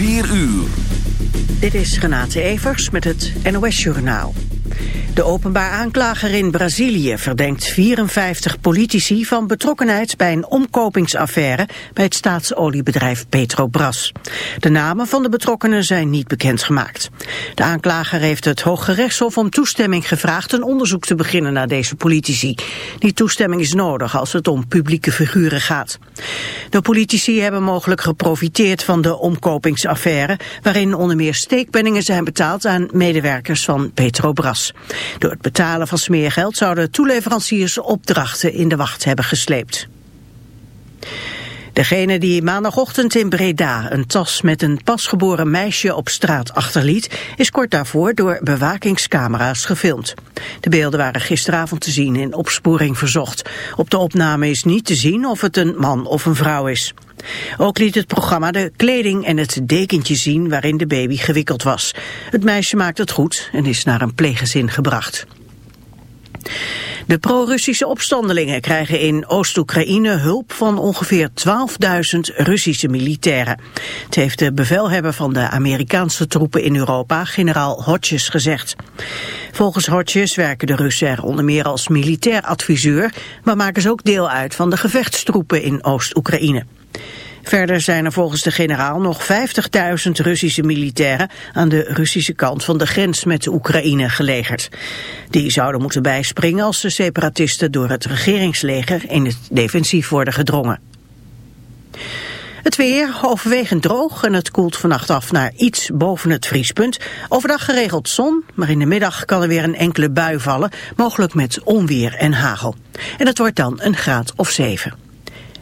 4 uur. Dit is Renate Evers met het NOS Journaal. De openbaar aanklager in Brazilië verdenkt 54 politici van betrokkenheid bij een omkopingsaffaire bij het staatsoliebedrijf Petrobras. De namen van de betrokkenen zijn niet bekendgemaakt. De aanklager heeft het Hooggerechtshof om toestemming gevraagd een onderzoek te beginnen naar deze politici. Die toestemming is nodig als het om publieke figuren gaat. De politici hebben mogelijk geprofiteerd van de omkopingsaffaire, waarin onder meer steekpenningen zijn betaald aan medewerkers van Petrobras. Door het betalen van smeergeld zouden toeleveranciers opdrachten in de wacht hebben gesleept. Degene die maandagochtend in Breda een tas met een pasgeboren meisje op straat achterliet, is kort daarvoor door bewakingscamera's gefilmd. De beelden waren gisteravond te zien in opsporing verzocht. Op de opname is niet te zien of het een man of een vrouw is. Ook liet het programma de kleding en het dekentje zien waarin de baby gewikkeld was. Het meisje maakt het goed en is naar een pleeggezin gebracht. De pro-Russische opstandelingen krijgen in Oost-Oekraïne hulp van ongeveer 12.000 Russische militairen. Het heeft de bevelhebber van de Amerikaanse troepen in Europa, generaal Hodges, gezegd. Volgens Hodges werken de Russen er onder meer als militair adviseur, maar maken ze ook deel uit van de gevechtstroepen in Oost-Oekraïne. Verder zijn er volgens de generaal nog 50.000 Russische militairen aan de Russische kant van de grens met de Oekraïne gelegerd. Die zouden moeten bijspringen als de separatisten door het regeringsleger in het defensief worden gedrongen. Het weer overwegend droog en het koelt vannacht af naar iets boven het vriespunt. Overdag geregeld zon, maar in de middag kan er weer een enkele bui vallen, mogelijk met onweer en hagel. En het wordt dan een graad of zeven.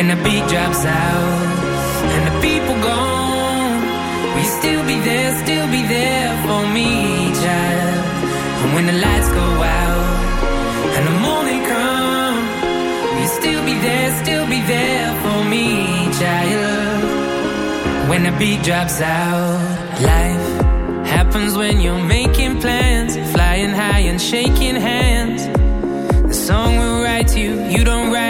When the beat drops out and the people gone, you still be there, still be there for me, child? And when the lights go out and the morning comes, will you still be there, still be there for me, child? When the beat drops out, life happens when you're making plans, flying high and shaking hands. The song will write you, you don't write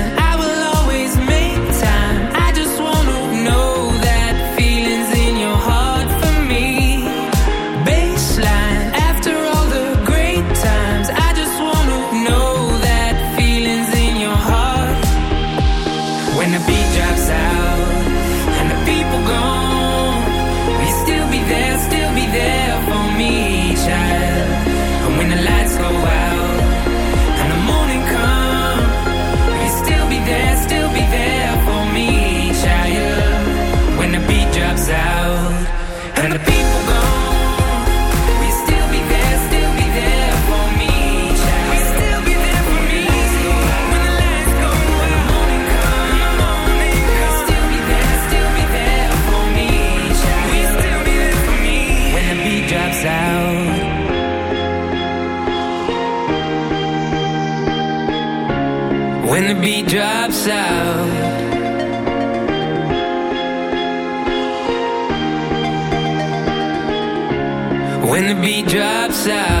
Be beat drops out.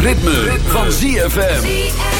Ritme, van ZFM.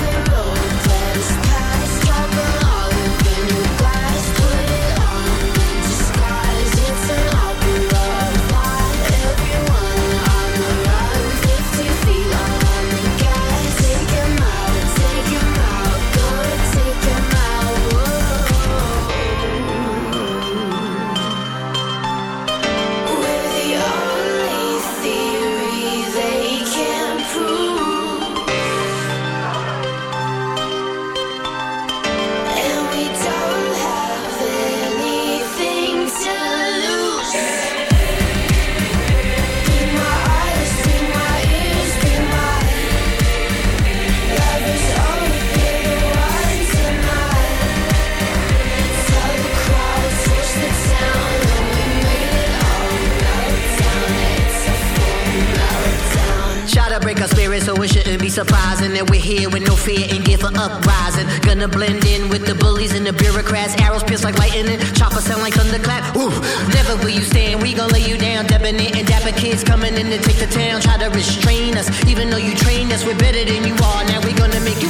Here with no fear and give for uprising. Gonna blend in with the bullies and the bureaucrats. Arrows pierce like lightning, choppers sound like thunderclap. Ooh, never will you stand. We gon' lay you down, debonair and dapper kids coming in to take the town. Try to restrain us, even though you trained us. We're better than you are. Now we gonna make you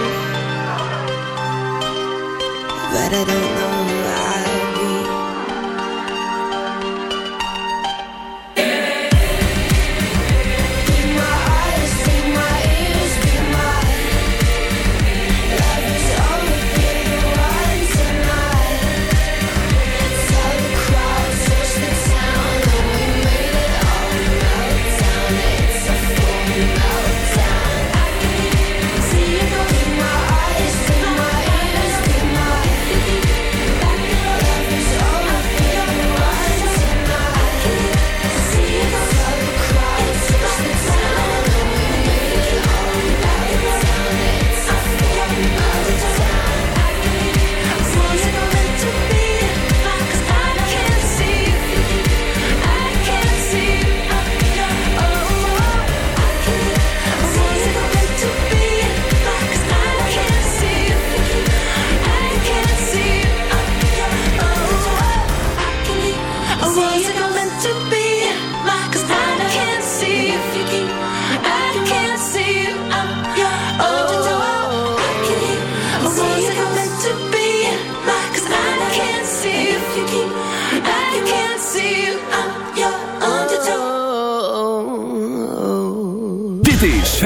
I don't know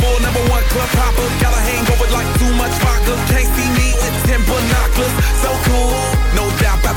bull, number one club hopper. Got a hangover like too much vodka. Can't see me with ten binoculars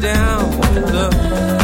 down. the.